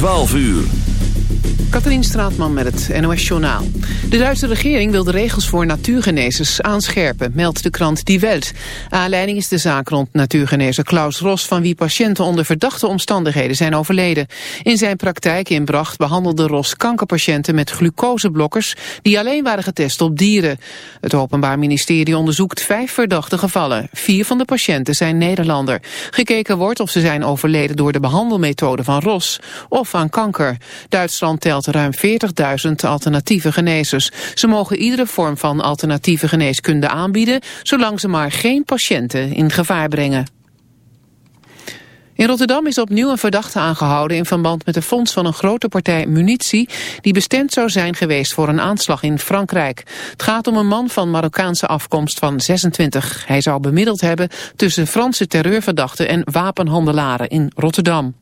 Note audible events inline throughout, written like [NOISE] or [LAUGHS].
12 uur. Katrien Straatman met het NOS Journaal. De Duitse regering wil de regels voor natuurgenezers aanscherpen, meldt de krant Die Welt. Aanleiding is de zaak rond natuurgenezer Klaus Ros... van wie patiënten onder verdachte omstandigheden zijn overleden. In zijn praktijk in Bracht behandelde Ros kankerpatiënten met glucoseblokkers... die alleen waren getest op dieren. Het Openbaar Ministerie onderzoekt vijf verdachte gevallen. Vier van de patiënten zijn Nederlander. Gekeken wordt of ze zijn overleden door de behandelmethode van Ros... of aan kanker. Duitsland telt ruim 40.000 alternatieve genezers. Ze mogen iedere vorm van alternatieve geneeskunde aanbieden... zolang ze maar geen patiënten in gevaar brengen. In Rotterdam is opnieuw een verdachte aangehouden in verband met de fonds van een grote partij munitie die bestemd zou zijn geweest voor een aanslag in Frankrijk. Het gaat om een man van Marokkaanse afkomst van 26. Hij zou bemiddeld hebben tussen Franse terreurverdachten en wapenhandelaren in Rotterdam.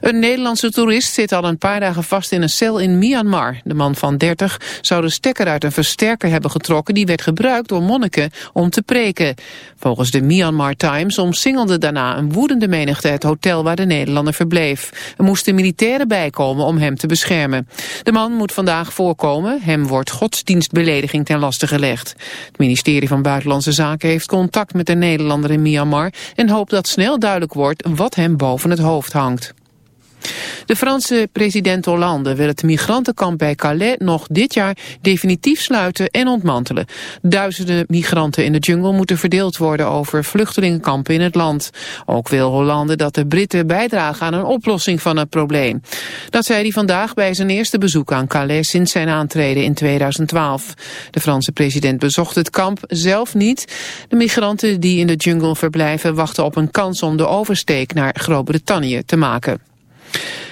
Een Nederlandse toerist zit al een paar dagen vast in een cel in Myanmar. De man van 30 zou de stekker uit een versterker hebben getrokken... die werd gebruikt door monniken om te preken. Volgens de Myanmar Times omsingelde daarna een woedende menigte... het hotel waar de Nederlander verbleef. Er moesten militairen bijkomen om hem te beschermen. De man moet vandaag voorkomen. Hem wordt godsdienstbelediging ten laste gelegd. Het ministerie van Buitenlandse Zaken heeft contact met de Nederlander in Myanmar... en hoopt dat snel duidelijk wordt wat hem boven het hoofd hangt. De Franse president Hollande wil het migrantenkamp bij Calais nog dit jaar definitief sluiten en ontmantelen. Duizenden migranten in de jungle moeten verdeeld worden over vluchtelingenkampen in het land. Ook wil Hollande dat de Britten bijdragen aan een oplossing van het probleem. Dat zei hij vandaag bij zijn eerste bezoek aan Calais sinds zijn aantreden in 2012. De Franse president bezocht het kamp zelf niet. De migranten die in de jungle verblijven wachten op een kans om de oversteek naar Groot-Brittannië te maken.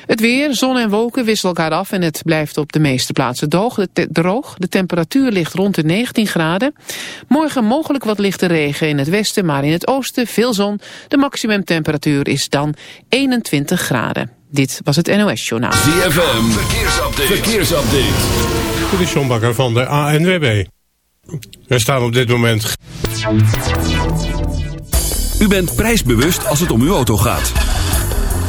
Het weer, zon en wolken wisselen elkaar af en het blijft op de meeste plaatsen droog. De, droog. de temperatuur ligt rond de 19 graden. Morgen mogelijk wat lichte regen in het westen, maar in het oosten veel zon. De maximumtemperatuur is dan 21 graden. Dit was het NOS Journaal. ZFM, verkeersupdate. verkeersupdate. Dit is John Bakker van de ANWB. Er staan op dit moment... U bent prijsbewust als het om uw auto gaat.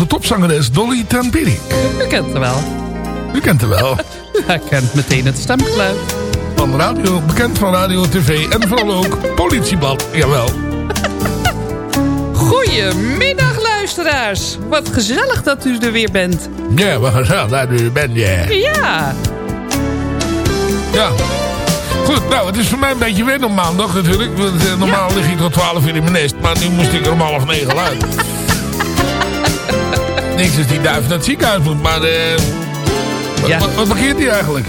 Onze topzangeres Dolly Tempiri. U kent hem wel. U kent haar wel. [LAUGHS] U herkent meteen het stemgeluid. Van radio, bekend van radio, tv en vooral ook politieblad. Jawel. [LAUGHS] Goedemiddag luisteraars. Wat gezellig dat u er weer bent. Ja, gaan zo naar u bent, ja. Ja, Ja. Goed, nou, het is voor mij een beetje wennen op maandag natuurlijk. Want, eh, normaal lig ik tot 12 uur in mijn nest, maar nu moest ik er om half negen uit. Niks als die duif naar het ziekenhuis moet, maar... eh wat, Ja. wat, wat markeert hij eigenlijk?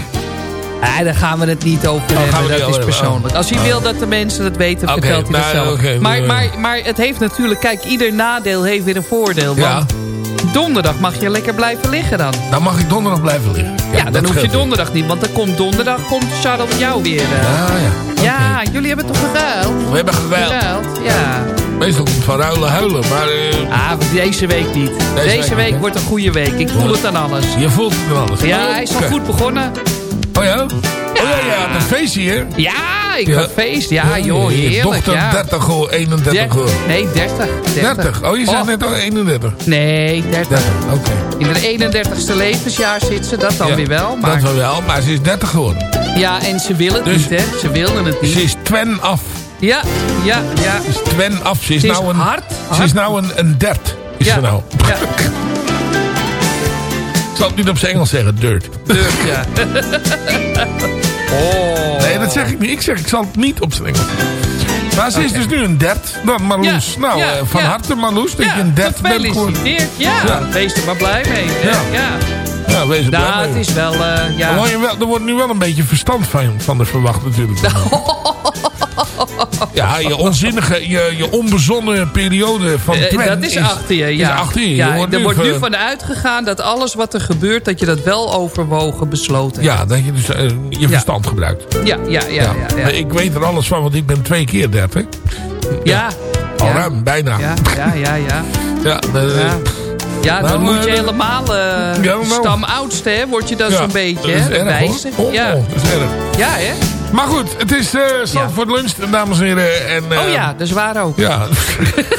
Ah, daar gaan we het niet over gaan we hebben. Dat is persoonlijk. Als hij Oh. wil dat de mensen het weten, vertelt hij dat nou, zelf. maar, maar, maar het heeft natuurlijk... Kijk, ieder nadeel heeft weer een voordeel. Ja. Want donderdag mag je lekker blijven liggen dan. Dan mag ik donderdag blijven liggen. Ja, dan hoef je weer. donderdag niet. Want dan komt donderdag komt Charlotte jou weer. eh. Ja, ja. Ja, jullie hebben toch geruild? We hebben. Geruild, ja. Meestal komt van ruilen huilen, maar eh, Ah, deze week niet. Deze, week wordt een goede week. Ik voel het aan alles. je voelt het wel alles. Ja, hij is al goed begonnen. Oh ja? Oh ja, ja, het feestje hier. Ja, ik Ja. had feest. Ja, joh, heerlijk. dochter ja. 30 hoor, 31 Der- hoor. Nee, 30. 30. Oh, je zei net al 31. Nee, 30. 30, oké. In haar 31ste levensjaar zit ze, dat dan weer wel. Maar, Dat wel wel, maar ze is 30 geworden. Ja, en ze wil het Dus- niet, hè. Ze wilde het niet. Ze is twen af. Ja, ja, ja. Is twen af. Ze is, is nou een, hard, Ze hard. is nou een, een dert. Is ja. ze nou. Ja, Ik zal het niet op zijn Engels zeggen, dirt. dus, ja. [LAUGHS] oh. Nee, dat zeg ik niet. Ik zeg, ik zal het niet op zijn Engels Maar ze is dus nu een dert. Dan Marloes. Ja, nou, ja, eh, van ja. harte Marloes dat je een dert bent gefeliciteerd. Ja, Ja. wees er maar blij mee. Ja. Ja. Wees er blij mee. is wel, eh, ja. Er wordt je wel- Er wordt nu wel een beetje verstand van, van de verwacht natuurlijk. [LAUGHS] Ja, je onzinnige, je, je onbezonnen periode van Eh, Twen dat is, achter je, ja. Is achter je. Je ja wordt er nu wordt nu van uitgegaan dat alles wat er gebeurt... dat je dat wel overwogen besloten hebt. Ja, dat je dus eh, je verstand gebruikt. Ja, ja, ja. ja, ja, Ik weet er alles van, want ik ben twee keer dertig. Ja. Al ruim, bijna. Ja, ja, ja, ja. Ja, eh, Ja, dan Nou, moet je helemaal uh, ja, nou. stamoudste, hè, word je dan ja, zo'n beetje, dat is hè? erg, wijste. hoor. Oh, ja. oh, dat is erg. ja, hè? Maar goed, het is uh, Zandvoort Lunch, dames en heren. En, eh, oh ja, dat is waar ook. Ja.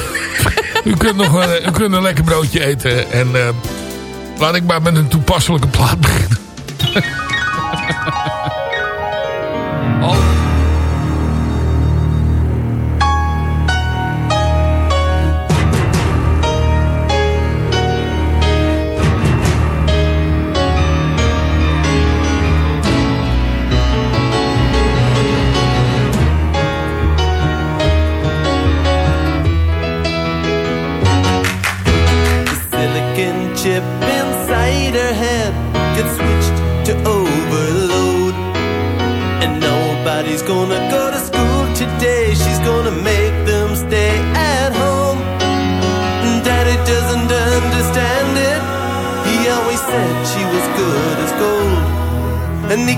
[LAUGHS] u, kunt nog, een- u kunt een lekker broodje eten. En eh, laat ik maar met een toepasselijke plaat beginnen. [LAUGHS] Oh.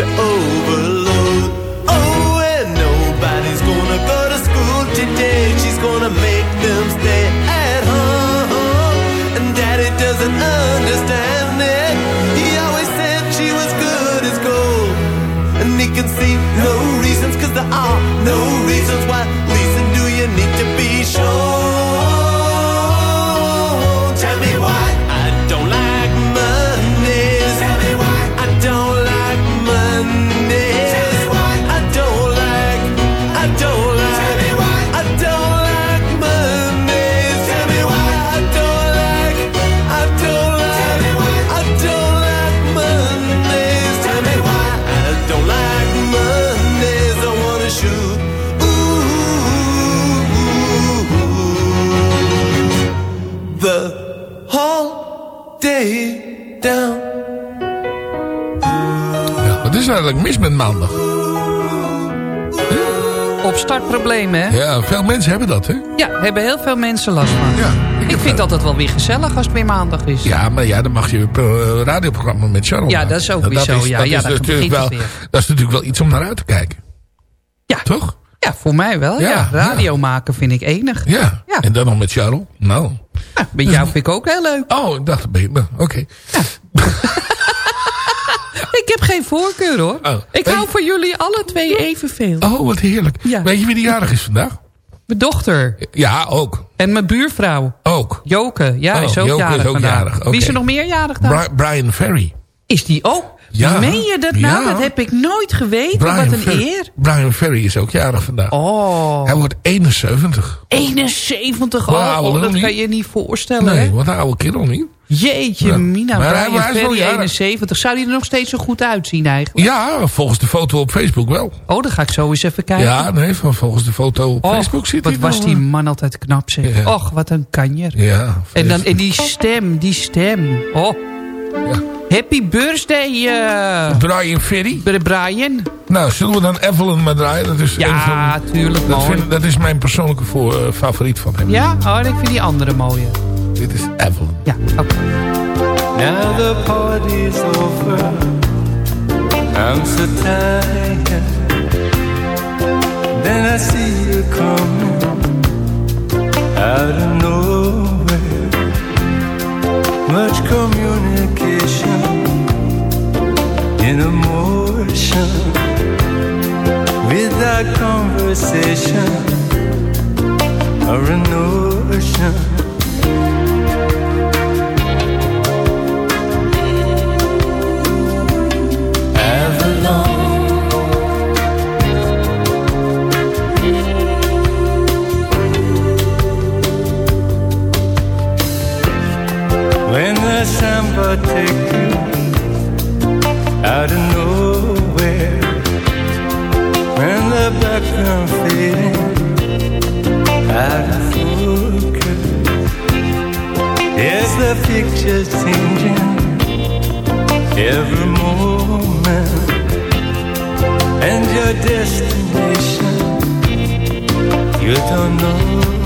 to overload. Eigenlijk mis met maandag? Opstartproblemen, hè? Ja, veel mensen hebben dat, hè? Ja, hebben heel veel mensen last van. Ja, Ik vind wel- altijd wel weer gezellig als het weer maandag is. Ja, maar ja, dan mag je een eh, radioprogramma met Charles Ja, maken. dat is ook En weer zo, ja. dat Ja, is dan natuurlijk wel. Dat is natuurlijk wel iets om naar uit te kijken. Ja. Toch? Ja, voor mij wel. Ja, Ja, radio maken vind ik enig. Ja. Ja. En dan nog met Charles. Nou. Ja, met jou vind ik ook heel leuk. Oh, ik dacht, nou, oké. [LAUGHS] heb geen voorkeur hoor. Oh. Ik hou van jullie alle twee evenveel. Oh, wat heerlijk. Ja. Weet je wie die jarig is vandaag? Mijn dochter. Ja, ook. En mijn buurvrouw. Ook. Joke. Ja, Oh, is ook Joke is jarig ook vandaag. jarig, oké. Wie is er nog meer jarig dan? Bri- Brian Ferry. is die ook? Ja. Meen je dat nou? Ja. Dat heb ik nooit geweten. Brian Wat een Ferry. eer. Brian Ferry is ook jarig vandaag. Oh. Hij wordt 71. 71. Wat een Oh, oh, dat niet. kan je niet voorstellen. Nee, hè? wat een oude kerel niet. Jeetje, Ja. Mina. Maar hij- Brian hij Ferry, jarig. 71. Zou die er nog steeds zo goed uitzien eigenlijk? Ja, volgens de foto op Facebook wel. Oh, dan ga ik zo eens even kijken. Ja, nee, van volgens de foto op Och, Facebook zit wat hij was wel, die man altijd knap zeg. Ja. Och, wat een kanjer. Ja. En, dan, en die stem, die stem. Oh. Ja. Happy birthday, eh, Brian Ferry. Br- Brian. Nou, zullen we dan Evelyn maar draaien? Dat is, Ja, tuurlijk dat, vind- dat is mijn persoonlijke voor, eh, favoriet van hem. Ja? Oh, en ik vind die andere mooie. Dit is Evelyn. Ja, oké. Now the party's over. I'm so tired. Then I see you coming out of nowhere. Much communication in emotion. Without conversation or a notion. The samba you out of nowhere, when the background fading out of focus, yes, the picture's changing every moment? And your destination you don't know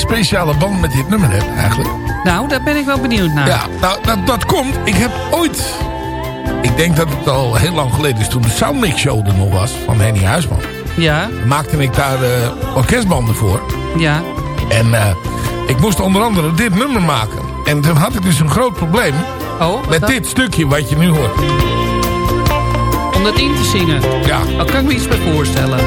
speciale band met dit nummer heb eigenlijk? Nou, daar ben ik wel benieuwd naar. Ja, nou, dat, dat komt. Ik heb ooit... Ik denk dat het al heel lang geleden is toen de Soundmix Show er nog was. Van Henny Huisman. Ja, Maakte ik daar eh, orkestbanden voor. ja. En eh, ik moest onder andere dit nummer maken. En toen had ik dus een groot probleem. Oh, Met dan? dit stukje wat je nu hoort. Om dat in te zingen. Ja. Daar kan ik me iets bij voorstellen.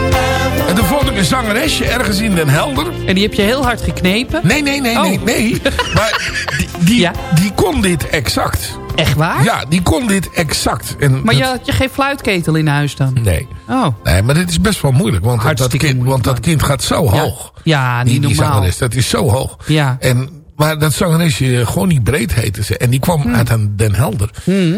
En toen vond ik een zangeresje ergens in Den Helder. En die heb je heel hard geknepen? Nee, nee, nee, nee, Oh. nee. [LAUGHS] Maar die, die, Ja. die kon dit exact. Echt waar? Ja, die kon dit exact. En Maar je had je geen fluitketel in huis dan? Nee. Oh. Nee, maar dit is best wel moeilijk. Want dat kind, want dat kind gaat zo Ja. hoog. Ja, die, niet die normaal. zangeres, dat is zo hoog. Ja. En, maar dat zangeresje, gewoon niet breed heette ze. En die kwam Hmm. uit een Den Helder.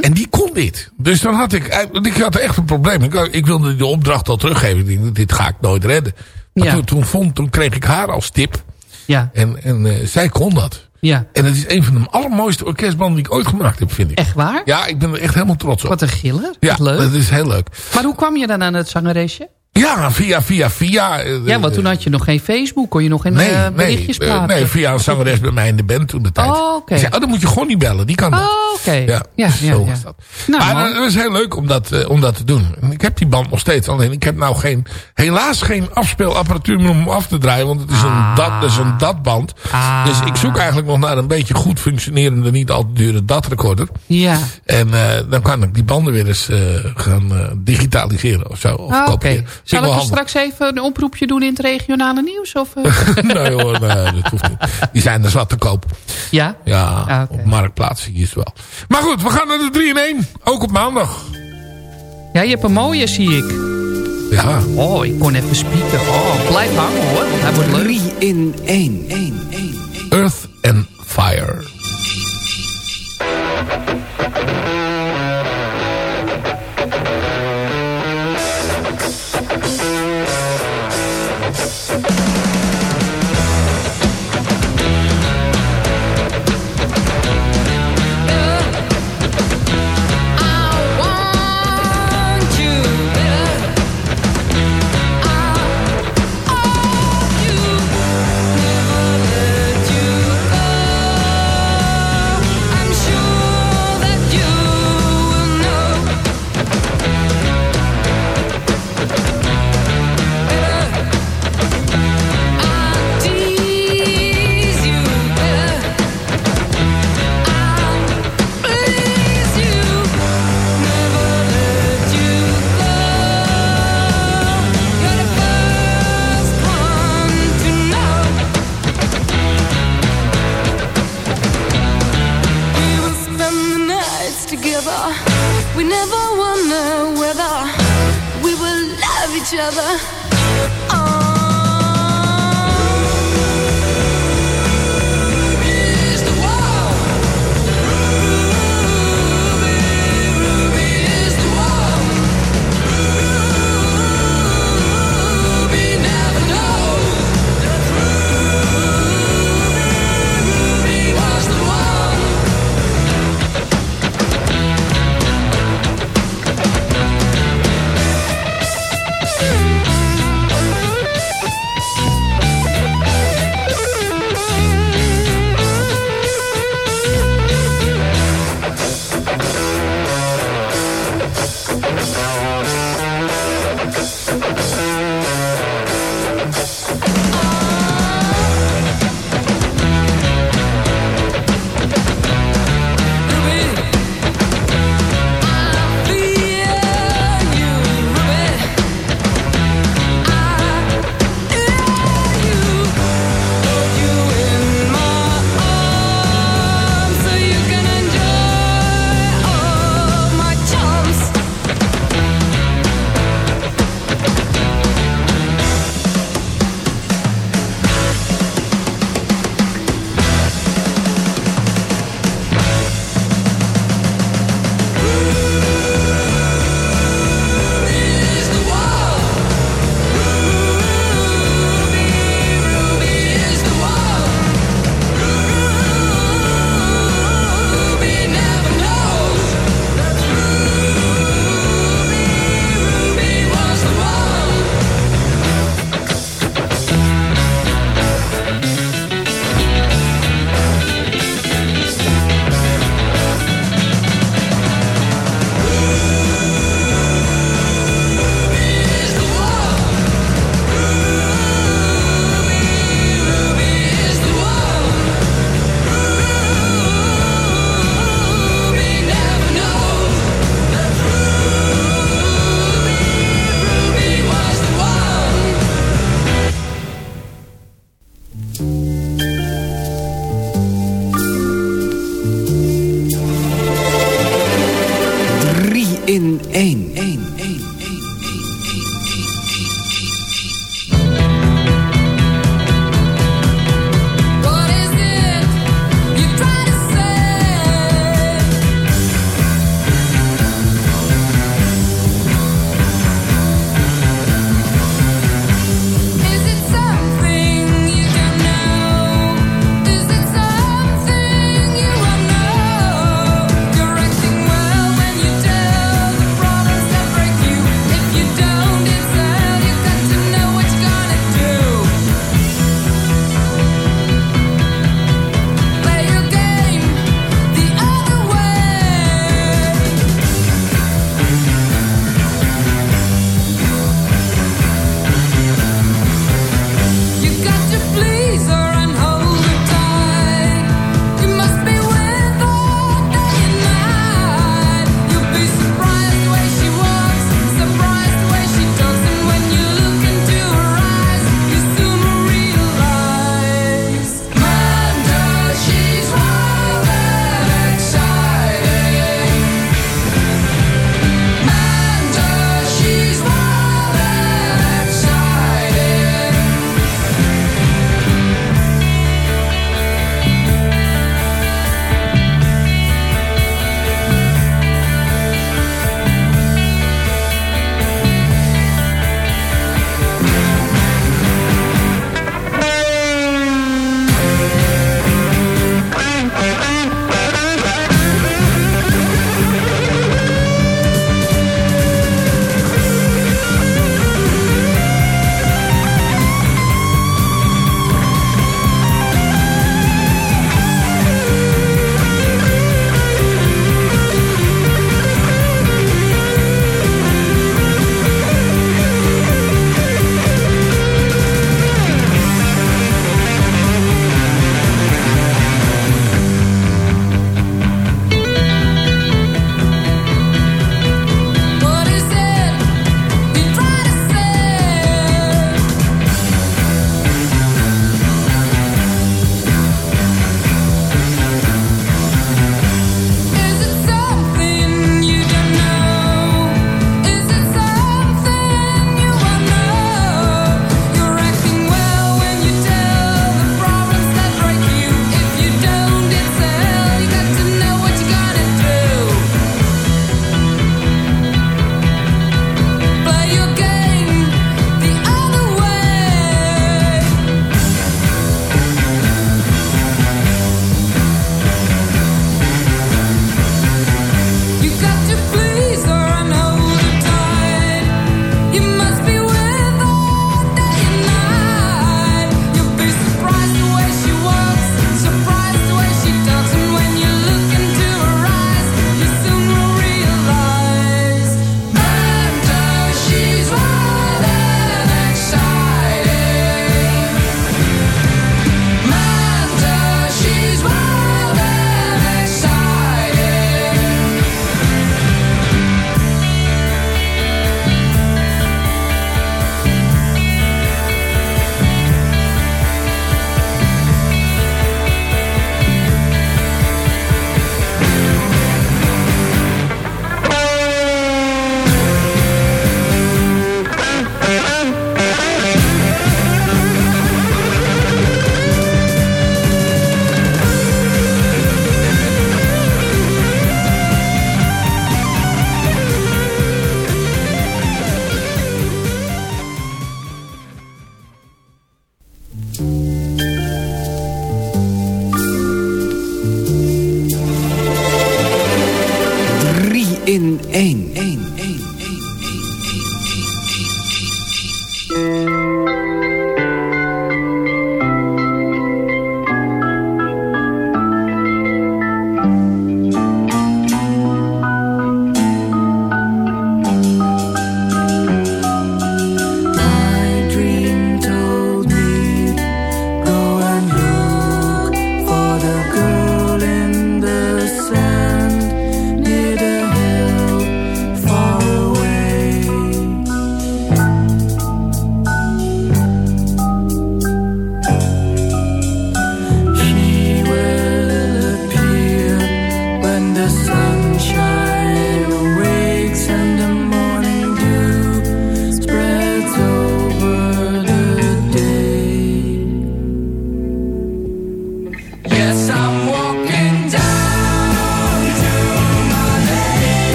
En die kon dit. Dus dan had ik, ik had echt een probleem. Ik, ik wilde de opdracht al teruggeven. Ik dit ga ik nooit redden. Maar Ja. toen, toen, vond, toen kreeg ik haar als tip. Ja, En, en eh, zij kon dat. ja. En het is een van de allermooiste orkestbanden die ik ooit gemaakt heb, vind ik. Echt waar? Ja, ik ben er echt helemaal trots op. Wat een giller. ja, leuk. dat is heel leuk. Maar hoe kwam je dan aan het zangeresje? Ja, via, via, via. eh, Ja, want toen had je nog geen Facebook. Kon je nog geen Nee, eh, nee, berichtjes eh, plaatsen? nee, via een zangeres bij mij in de band toen de tijd. Oh, oké. Oh, dan moet je gewoon niet bellen. Die kan dat. Oh, oké. Ja, Ja, ja, zo ja. was dat. Nou, maar eh, het was heel leuk om dat, eh, om dat te doen. En ik heb die band nog steeds. Alleen ik heb nou geen, helaas geen afspeelapparatuur meer om hem af te draaien. Want het is een, Ah. dat, dat is een DAT-band. Ah. Dus ik zoek eigenlijk nog naar een beetje goed functionerende, niet al te dure DAT-recorder. Ja. En eh, dan kan ik die banden weer eens eh, gaan eh, digitaliseren of zo. Of Ah, kopiëren. Ik Zal ik er handig. straks even een oproepje doen in het regionale nieuws? Of, eh? [LAUGHS] nee hoor, nee, dat hoeft niet. Die zijn er zat te koop. ja? Ja, Ah, op Marktplaats zie je het wel. Maar goed, we gaan naar de 3 in 1. Ook op maandag. Ja, je hebt een mooie, zie ik. Ja. Oh, ik kon even spieken. Oh, blijf hangen hoor. want Hij wordt leuk. 3 in 1. 1, 1, 1. Earth and Fire.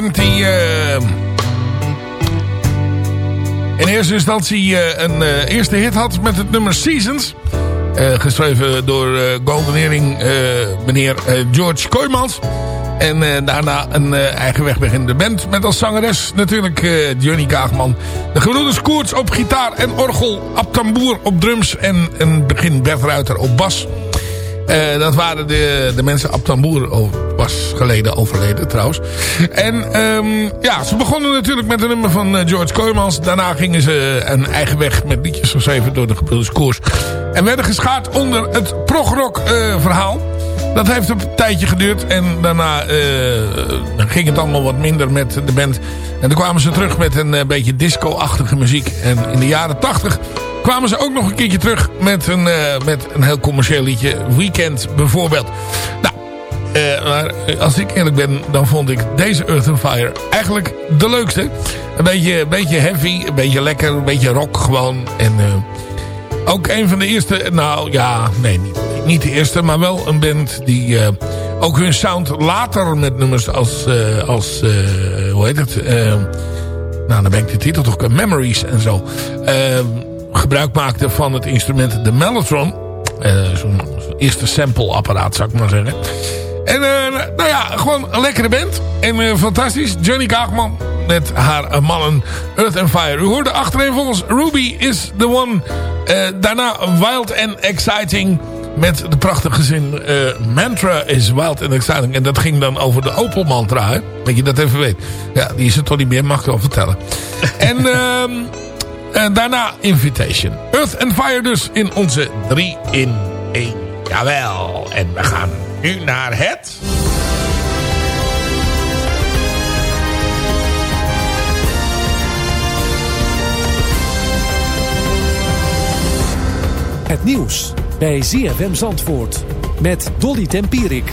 Band die eh, in eerste instantie eh, een eh, eerste hit had met het nummer Seasons. Geschreven door Golden Earring meneer George Kooijmans. En daarna een eh, eigen weg beginnende band. Met als zangeres natuurlijk eh, Johnny Kaagman. De gebroeders Koerts op gitaar en orgel. Ab Tamboer op drums. En een begin Bert Ruiter op bas. Eh, dat waren de, de mensen. Ab Tamboer oh, was geleden overleden trouwens. En ehm, ja, ze begonnen natuurlijk met een nummer van eh, George Kooijmans. Daarna gingen ze een eigen weg met liedjes geschreven door de Koers. En werden geschaard onder het progrock eh, verhaal. Dat heeft een tijdje geduurd. En daarna eh, ging het allemaal wat minder met de band. En toen kwamen ze terug met een eh, beetje disco-achtige muziek. En in de jaren tachtig kwamen ze ook nog een keertje terug met een, eh, met een heel commercieel liedje. Weekend bijvoorbeeld. Nou, eh, maar als ik eerlijk ben, dan vond ik deze Earth and Fire eigenlijk de leukste. Een beetje, een beetje heavy, een beetje lekker, een beetje rock gewoon. En eh, ook een van de eerste, nou ja, nee, niet, de eerste, maar wel een band die eh, ook hun sound later met nummers als, eh, als eh, hoe heet het, Eh, nou dan ben ik de titel toch, Memories en zo, eh, gebruik maakte van het instrument de Mellotron. Eh, Zo'n eerste sample-apparaat, zou ik maar zeggen. En eh, nou ja, gewoon een lekkere band. En eh, fantastisch. Johnny Kaagman met haar mannen Earth and Fire. U hoorde achterin volgens Ruby is the one. Daarna Wild and Exciting met de prachtige zin Mantra is Wild and Exciting. En dat ging dan over de Opel mantra. Hè? Dat je dat even weet. Ja, die is er toch niet meer. Mag ik wel vertellen. en... ehm, en daarna Invitation. Earth and Fire dus in onze 3 in 1. Jawel. En we gaan nu naar het... Het nieuws bij ZFM Zandvoort met Dolly Tempierik.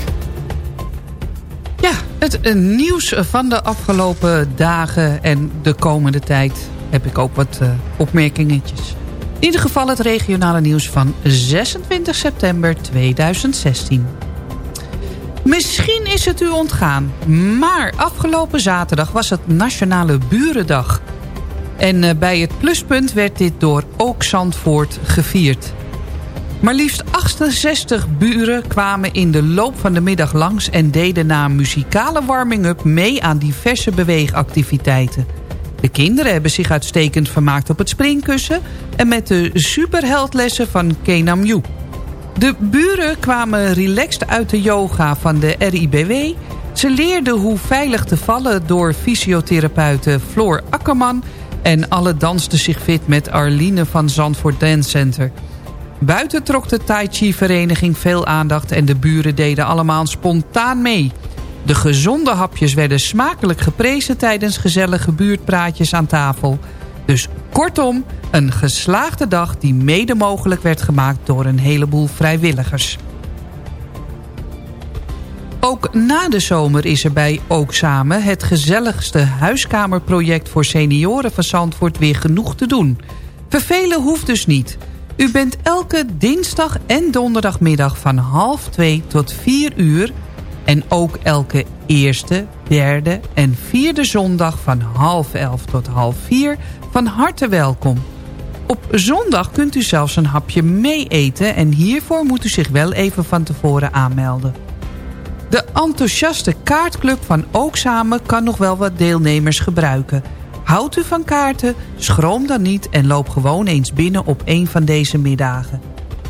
Ja, het eh, nieuws van de afgelopen dagen en de komende tijd... heb ik ook wat uh, opmerkingetjes. In ieder geval het regionale nieuws van 26 september 2016. Misschien is het u ontgaan, maar afgelopen zaterdag was het Nationale Burendag. En uh, bij het pluspunt werd dit door Ook Zandvoort gevierd. Maar liefst 68 buren kwamen in de loop van de middag langs... en deden na een muzikale warming-up mee aan diverse beweegactiviteiten. De kinderen hebben zich uitstekend vermaakt op het springkussen... en met de superheldlessen van Kenam Yu. De buren kwamen relaxed uit de yoga van de RIBW... Ze leerde hoe veilig te vallen door fysiotherapeute Floor Akkerman... en alle dansten zich fit met Arline van Zandvoort Dance Center. Buiten trok de Tai Chi vereniging veel aandacht... en de buren deden allemaal spontaan mee. De gezonde hapjes werden smakelijk geprezen... tijdens gezellige buurtpraatjes aan tafel. Dus kortom, een geslaagde dag die mede mogelijk werd gemaakt... door een heleboel vrijwilligers. Ook na de zomer is er bij Ook Samen... het gezelligste huiskamerproject voor senioren van Zandvoort weer genoeg te doen. Vervelen hoeft dus niet. U bent elke dinsdag en donderdagmiddag van half twee tot vier uur... en ook elke eerste, derde en vierde zondag van half elf tot half vier... van harte welkom. Op zondag kunt u zelfs een hapje mee eten... en hiervoor moet u zich wel even van tevoren aanmelden. De enthousiaste kaartclub van Ook Samen kan nog wel wat deelnemers gebruiken. Houdt u van kaarten, schroom dan niet en loop gewoon eens binnen op een van deze middagen.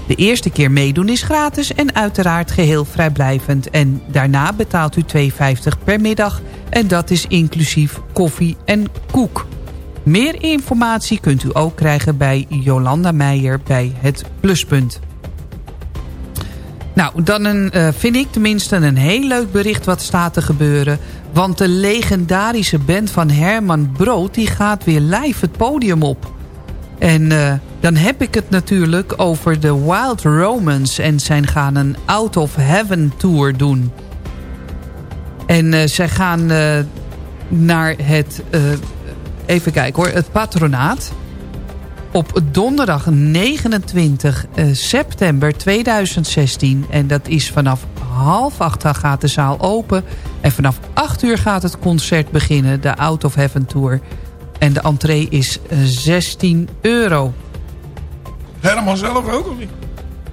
De eerste keer meedoen is gratis en uiteraard geheel vrijblijvend. En daarna betaalt u 2,50 per middag en dat is inclusief koffie en koek. Meer informatie kunt u ook krijgen bij Jolanda Meijer bij het Pluspunt. Nou, dan een, eh, vind ik tenminste een heel leuk bericht wat staat te gebeuren. Want de legendarische band van Herman Brood... die gaat weer live het podium op. En eh, dan heb ik het natuurlijk over de Wild Romans. En zij gaan een Out of Heaven tour doen. En eh, zij gaan eh, naar het... eh, even kijken hoor, het patronaat op donderdag 29 eh, september 2016. En dat is vanaf half acht gaat de zaal open. En vanaf 8 uur gaat het concert beginnen, de Out of Heaven Tour. En de entree is eh, 16 euro. Herman zelf ook of niet?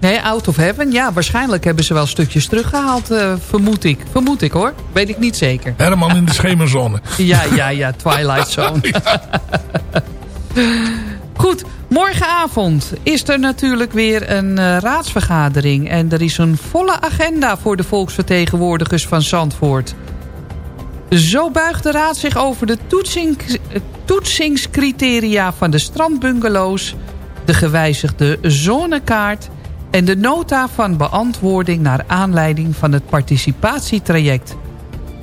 Nee, Out of Heaven, ja, waarschijnlijk hebben ze wel stukjes teruggehaald, eh, vermoed ik. Vermoed ik hoor, weet ik niet zeker. Herman in de [LAUGHS] schemerzone. Ja, ja, ja, Twilight Zone. [LAUGHS] Goed, morgenavond is er natuurlijk weer een eh, raadsvergadering. En er is een volle agenda voor de volksvertegenwoordigers van Zandvoort. Zo buigt de raad zich over de toetsing, eh, toetsingscriteria van de strandbungalows... de gewijzigde zonekaart... en de nota van beantwoording naar aanleiding van het participatietraject...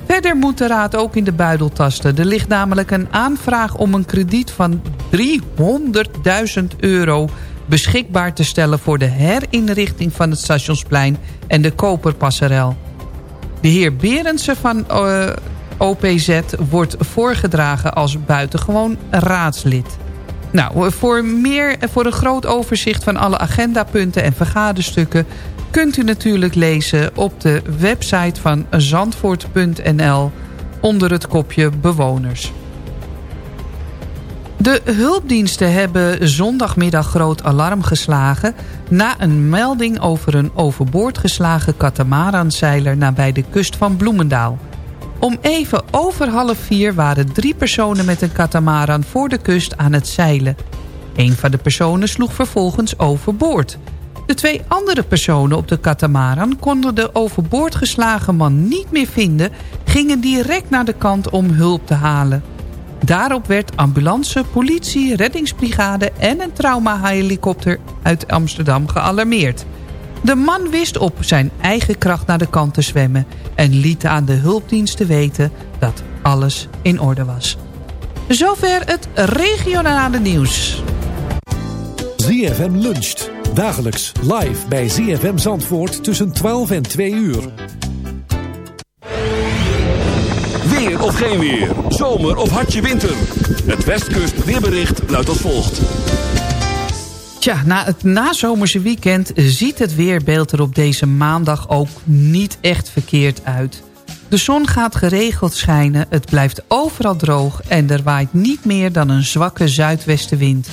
Verder moet de Raad ook in de buidel tasten. Er ligt namelijk een aanvraag om een krediet van 300.000 euro beschikbaar te stellen... voor de herinrichting van het Stationsplein en de Koperpasserel. De heer Berendsen van eh, OPZ wordt voorgedragen als buitengewoon raadslid. Nou, voor, meer, voor een groot overzicht van alle agendapunten en vergaderstukken... kunt u natuurlijk lezen op de website van zandvoort.nl onder het kopje bewoners. De hulpdiensten hebben zondagmiddag groot alarm geslagen... na een melding over een overboord geslagen katamaranzeiler... nabij de kust van Bloemendaal. Om even over half vier waren drie personen met een katamaran voor de kust aan het zeilen. Een van de personen sloeg vervolgens overboord. De twee andere personen op de katamaran konden de overboord geslagen man niet meer vinden... gingen direct naar de kant om hulp te halen. Daarop werd ambulance, politie, reddingsbrigade en een traumahelikopter uit Amsterdam gealarmeerd. De man wist op zijn eigen kracht naar de kant te zwemmen... en liet aan de hulpdiensten weten dat alles in orde was. Zover het regionale nieuws. ZFM luncht. Dagelijks live bij ZFM Zandvoort tussen 12 en 2 uur. Weer of geen weer. Zomer of hartje winter. Het Westkust weerbericht luidt als volgt. Tja, na het nazomerse weekend ziet het weerbeeld er op deze maandag ook niet echt verkeerd uit. De zon gaat geregeld schijnen, het blijft overal droog... en er waait niet meer dan een zwakke zuidwestenwind.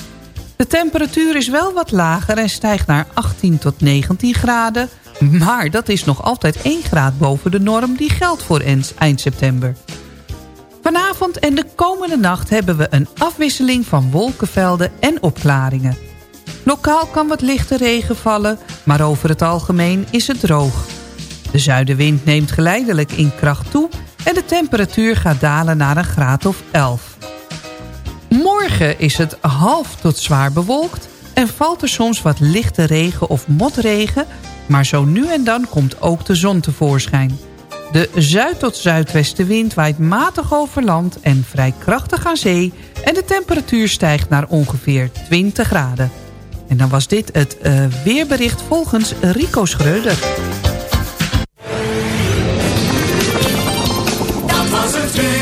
De temperatuur is wel wat lager en stijgt naar 18 tot 19 graden... maar dat is nog altijd 1 graad boven de norm die geldt voor eind september. Vanavond en de komende nacht hebben we een afwisseling van wolkenvelden en opklaringen. Lokaal kan wat lichte regen vallen, maar over het algemeen is het droog. De zuidenwind neemt geleidelijk in kracht toe en de temperatuur gaat dalen naar een graad of 11. Morgen is het half tot zwaar bewolkt en valt er soms wat lichte regen of motregen... maar zo nu en dan komt ook de zon tevoorschijn. De zuid- tot zuidwestenwind waait matig over land en vrij krachtig aan zee... en de temperatuur stijgt naar ongeveer 20 graden. En dan was dit het eh, weerbericht volgens Rico Schreuder. Dat was het.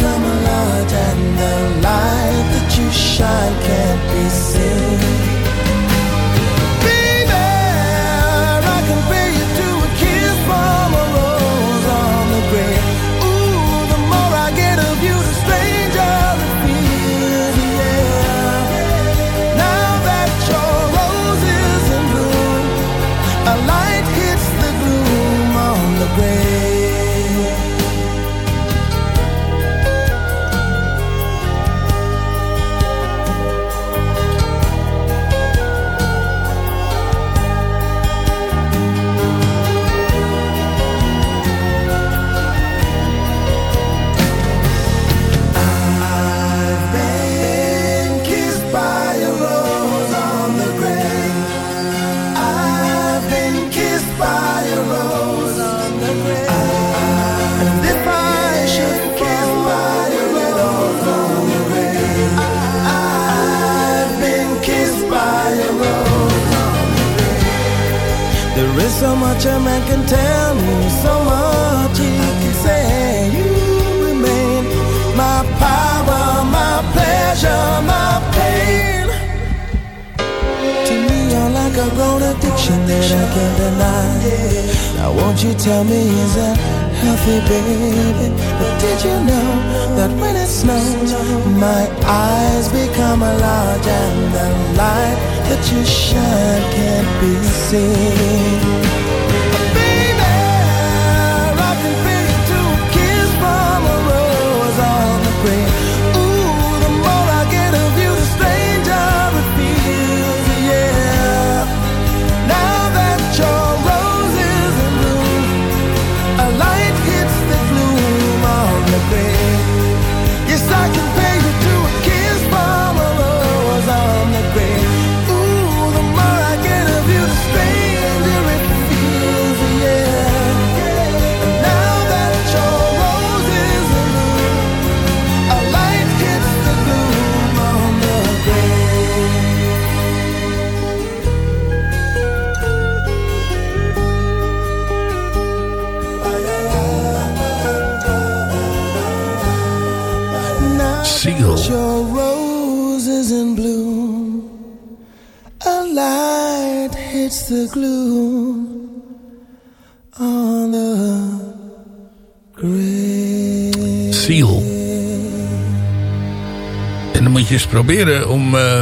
Proberen om, eh,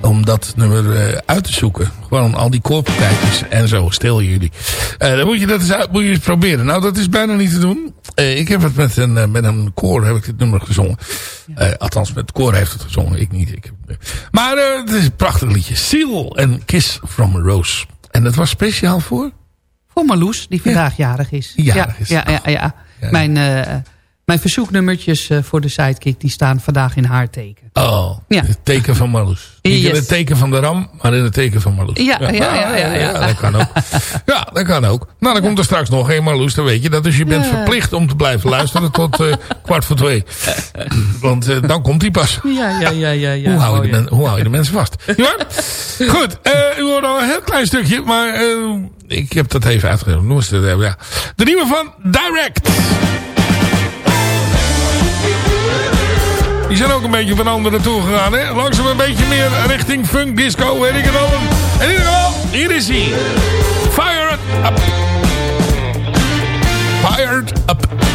om dat nummer eh, uit te zoeken. Gewoon al die koorpartijtjes en zo, stil jullie. Eh, dan moet je dat eens, uit, moet je eens proberen. Nou, dat is bijna niet te doen. Ik heb het met een, met een koor heb ik dit nummer gezongen. Althans, met het koor heeft het gezongen. Ik niet. Ik heb, maar het is een prachtig liedje. Seal en Kiss from a Rose. En dat was speciaal voor? Voor Marloes, die vandaag jarig is. Jarig ja, is. Ja, ja, ja. Mijn, eh, mijn verzoeknummertjes eh, voor de sidekick... die staan vandaag in haar teken. Oh, Ja. het teken van Marloes. Niet in het teken van de ram, maar in het teken van Marloes. [LAUGHS] Ja, ja, ja, ja, ja. dat kan ook. Ja, dat kan ook. Nou, dan komt er straks nog een Marloes, dan weet je dat. Dus je bent Ja. verplicht om te blijven luisteren tot eh, kwart voor twee. [LAUGHS] Want eh, dan komt die pas. Ja, ja, ja, ja. ja. hoe, hou je Oh, de ja. men- hoe hou je de mensen vast? [LAUGHS] Ja? Goed, u hoort al een heel klein stukje, maar ik heb dat even eh, ja. De nieuwe van Direct. Die zijn ook een beetje van anderen toegegaan, hè? Langzaam een beetje meer richting funk, disco, weet ik het al. In ieder geval, hier is hij. Fire it up. Fired up.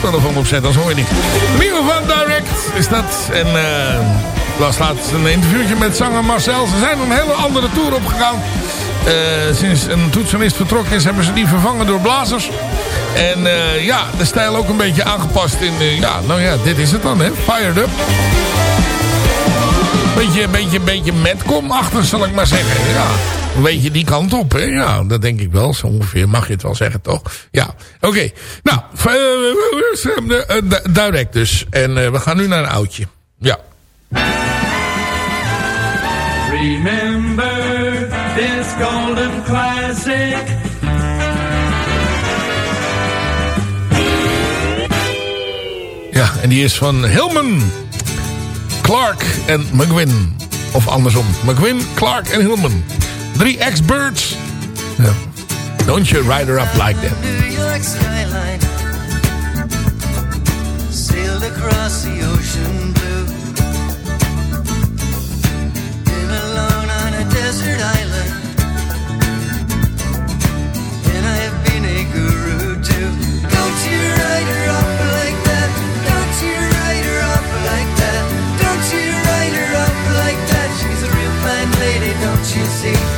Koptelefoon opzet, dan hoor je niet. Mio van Direct is dat. En eh was laatst een interviewtje met zanger Marcel. Ze zijn een hele andere tour opgegaan. Eh, sinds een toetsenist vertrokken is, hebben ze die vervangen door blazers. En eh, ja, de stijl ook een beetje aangepast in... eh, ja, nou ja, dit is het dan, hè. Fired Up. Beetje, beetje, beetje metcom achter, zal ik maar zeggen. Ja, een beetje die kant op, hè. Ja, dat denk ik wel. Zo ongeveer mag je het wel zeggen, toch? Ja, oké. Nou, uh, direct dus. En uh, we gaan nu naar een oudje. Ja. Remember this golden classic. Ja, en die is van Hillman, Clark en McGuinn. Of andersom. McGuinn, Clark en Hillman. Drie ex-birds. Ja. Don't you ride her up like that. New York skyline sailed across the ocean blue. Been alone on a desert island, and I have been a guru too. Don't you ride her up like that? Don't you ride her up like that? Don't you ride her up like that? She's a real fine lady, don't you see?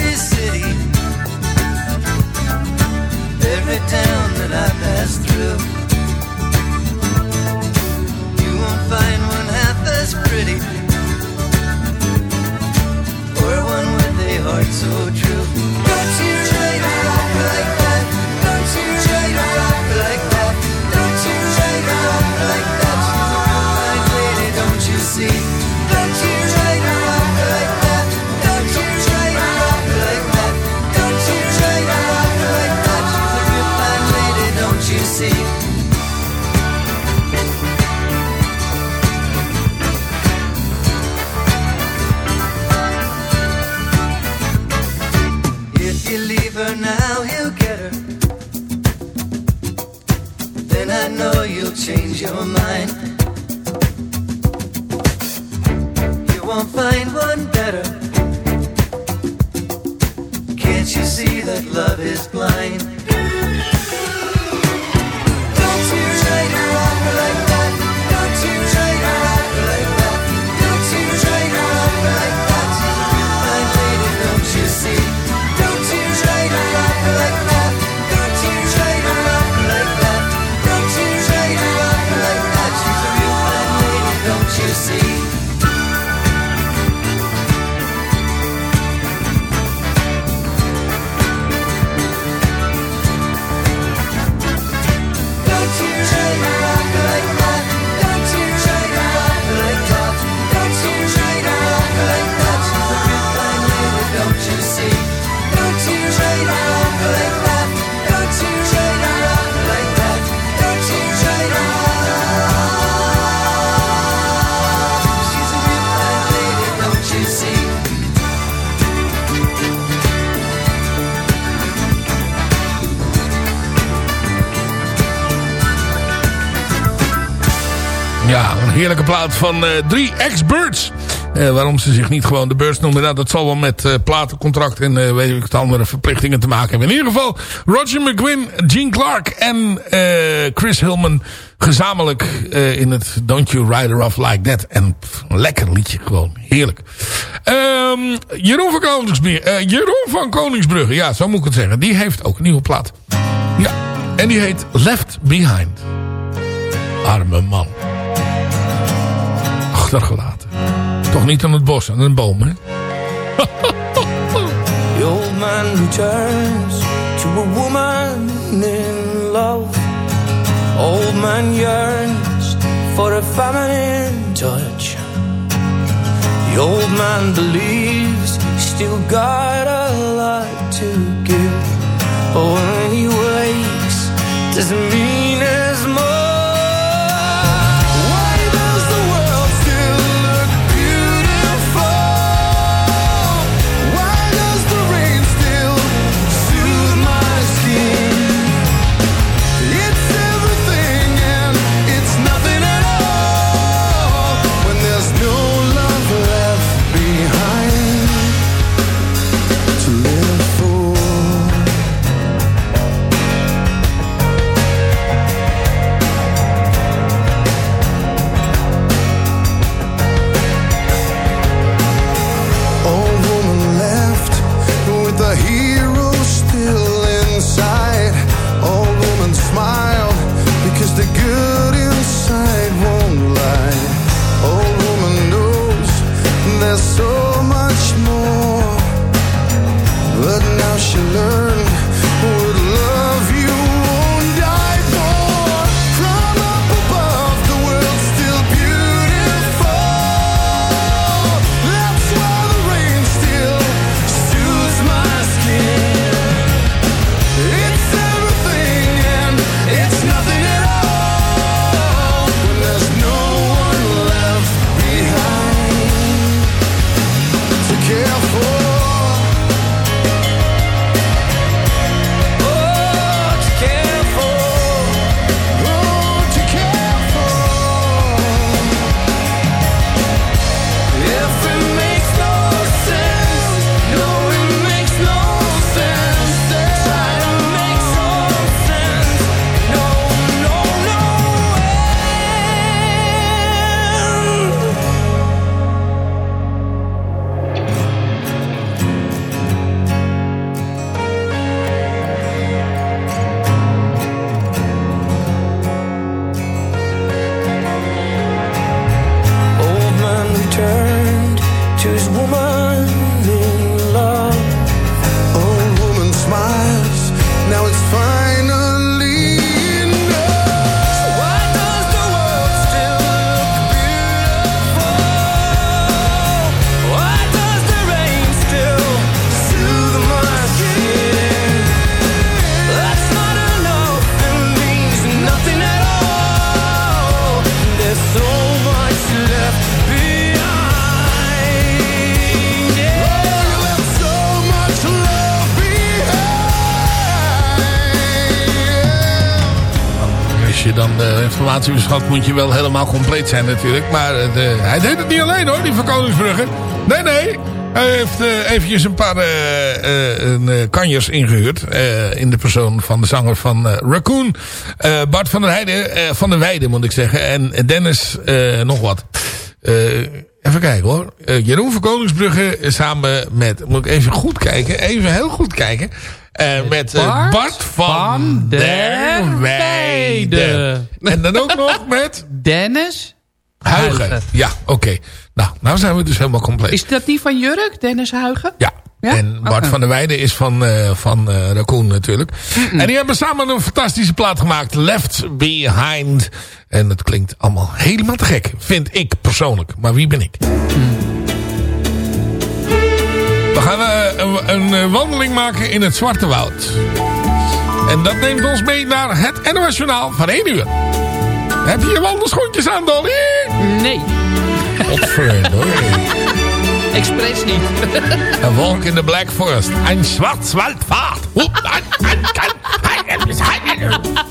Ja, een heerlijke plaat van eh, drie ex-birds. Eh, waarom ze zich niet gewoon de Birds noemen. Nou, dat zal wel met eh, platencontract en weet ik wat andere verplichtingen te maken hebben. In ieder geval Roger McGuinn, Gene Clark en Chris Hillman gezamenlijk in het Don't You Ride Her Off Like That. En een lekker liedje gewoon. Heerlijk. Ehm, Jeroen, van Koningsbrugge, van ja zo moet ik het zeggen. Die heeft ook een nieuwe plaat. Ja, en die heet Left Behind. Arme man. Achtergelaten. Toch niet aan het bos, aan een boom, hè? [LAUGHS] The old man returns to a woman in love. Old man yearns for a feminine touch. The old man believes he's still got a lot to give. But when he doesn't mean as. Dan de informatie beschat, moet je wel helemaal compleet zijn natuurlijk. Maar eh, hij deed het niet alleen hoor, die van Koningsbrugge. Nee, nee. Hij heeft eh, eventjes een paar eh, kanjers ingehuurd. eh, in de persoon van de zanger van Raccoon. Bart van der van der Weijden moet ik zeggen. En Dennis nog wat. Even kijken hoor. Jeroen van Koningsbrugge samen met, moet ik even goed kijken. Even heel goed kijken. Eh, met eh, Bart Bart, van, der der Weijden. Weijden. En dan ook nog met Dennis Huigen. Huigen. Ja, oké. Nou, nou zijn we dus helemaal compleet. Is dat die van Jurk, Dennis Huigen? Ja. Ja? En Bart van der Weijden is van, eh van eh Raccoon natuurlijk. En die hebben samen een fantastische plaat gemaakt. Left Behind. En het klinkt allemaal helemaal te gek. Vind ik persoonlijk. Maar wie ben ik? We gaan eh, een, een eh, wandeling maken in het Zwarte Woud. En dat neemt ons mee naar het NOS Journaal van 1 uur. Heb je je wandelschoentjes aan, Dolly? Nee. Godverdorie. Expres niet. A walk in the Black Forest. Ein, ein, ein, ein, ein,